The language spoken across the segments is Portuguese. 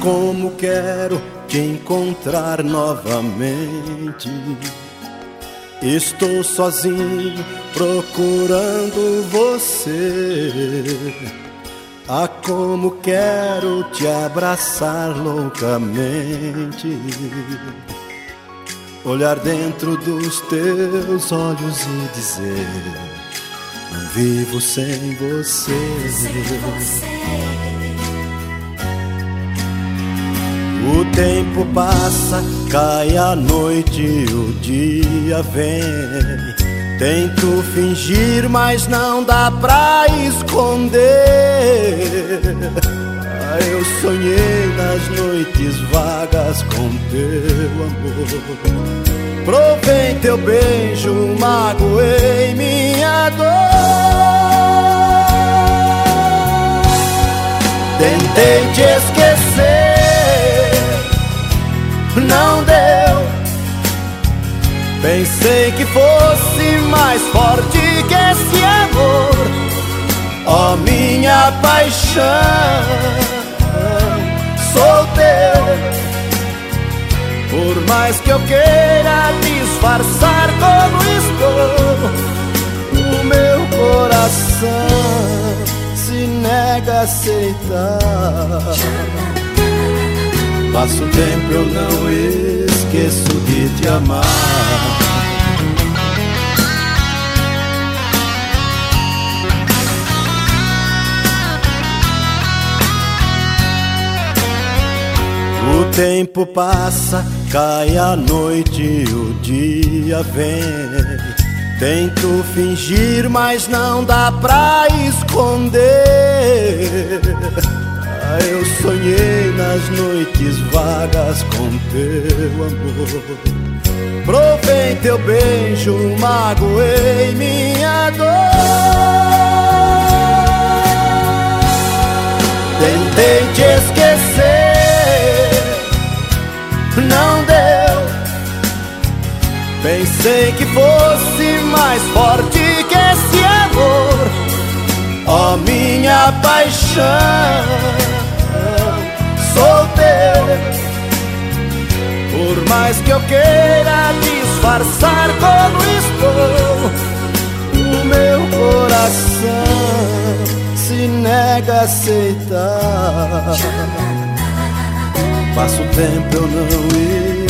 Como quero te encontrar novamente. Estou sozinho procurando você. Ah, como quero te abraçar loucamente. Olhar dentro dos teus olhos e dizer: Não vivo sem você. Sem você. Tempo passa, cai a noite, o dia vem. Tento fingir, mas não dá pra esconder. Ah, eu sonhei nas noites vagas com teu amor. Provei teu beijo, magoei minha dor. Tentei te esquecer Pensei que fosse mais forte que esse amor, ó oh, minha paixão. Sou teu. Por mais que eu queira disfarçar como estou, o meu coração se nega a aceitar. Passo tempo eu não esqueço de te amar. O tempo passa, cai a noite, o dia vem. Tento fingir, mas não dá pra esconder. Ah, eu sonhei nas noites vagas com teu amor. Provei teu beijo, magoei minha dor. Tentei te esquecer, não deu. Pensei que fosse mais forte que esse amor, ó oh, minha paixão mais que eu queira disfarçar como estou, o meu coração se nega a aceitar. Passo tempo, eu não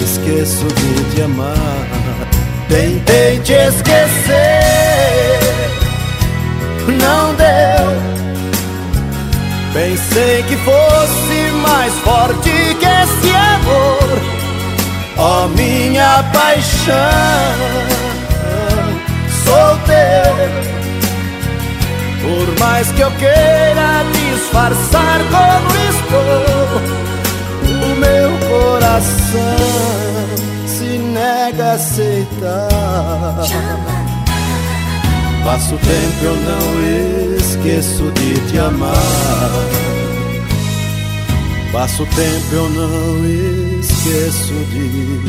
esqueço de te amar. Tentei te esquecer, não deu. Pensei que fosse mais forte que esse amor, ó oh, minha paixão. Sou teu, por mais que eu queira disfarçar como estou, o meu coração se nega a aceitar. Passo tempo eu não esqueço de te amar. Passo tempo eu não esqueço de te amar.